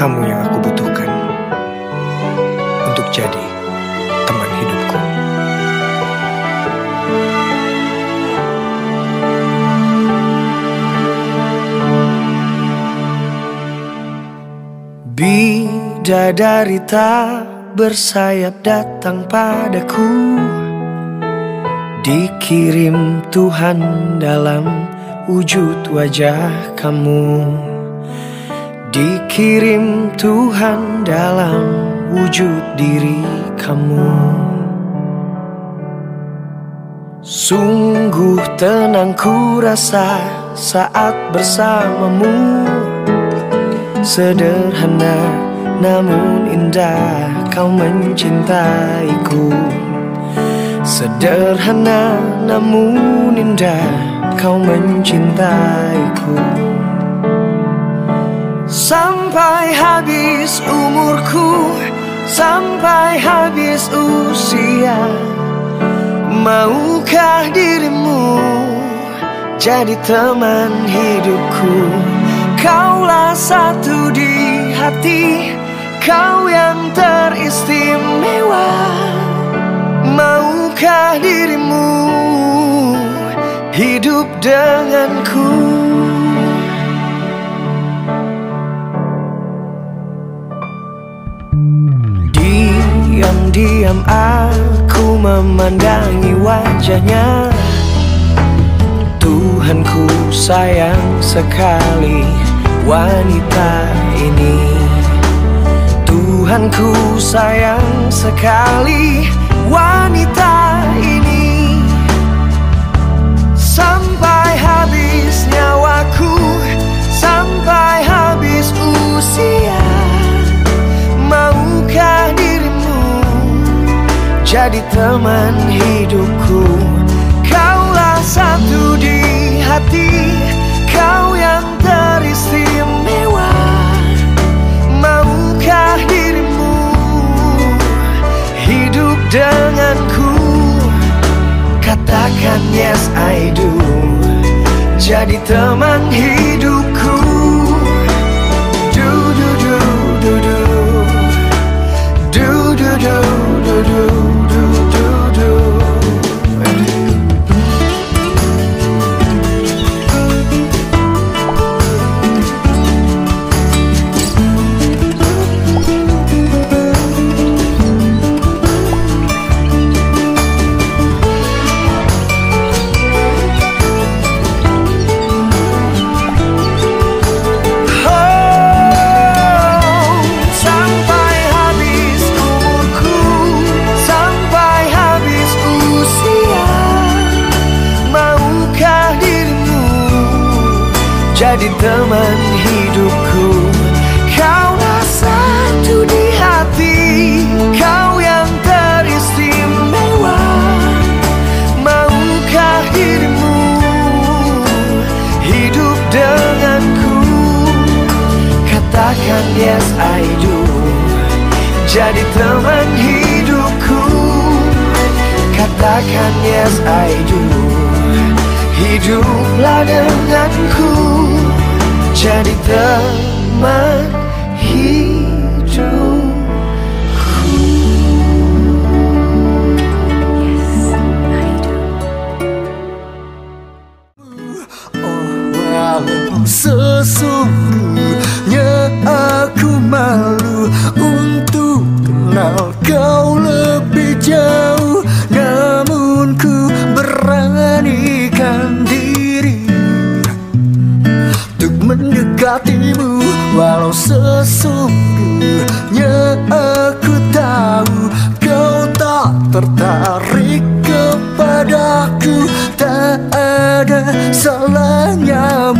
kamu yang aku butuhkan untuk jadi teman hidupku. Bidadari tak bersayap datang padaku Dikirim Tuhan dalam wujud wajah kamu Dikirim Tuhan dalam wujud diri kamu. Sungguh tenang ku rasa saat bersamamu. Sederhana namun indah kau mencintaiku. Sederhana namun indah kau mencintaiku Sampai habis umurku Sampai habis usia. Maukah dirimu jadi teman hidupku? Kaulah satu di hati Kau yang teristimewa. Maukah dirimu hidup denganku Diam-diam aku memandangi wajahnya. Tuhanku sayang sekali wanita ini. Tuhanku sayang sekali jadi teman hidupku. Kaulah satu di hati Kau yang teristimewa. Maukah dirimu hidup denganku? Katakan yes I do. Jadi teman hidupku jadi teman hidupku? Kaulah satu di hati, kau yang teristimewa. Maukah dirimu hidup denganku? Katakan yes I do Jadi teman hidupku Katakan yes I do Hiduplah denganku Jadi teman hidupku. Walau sesungguhnya hatimu Walau sesungguhnya aku tahu Kau tak tertarik kepadaku. Tak ada salahnya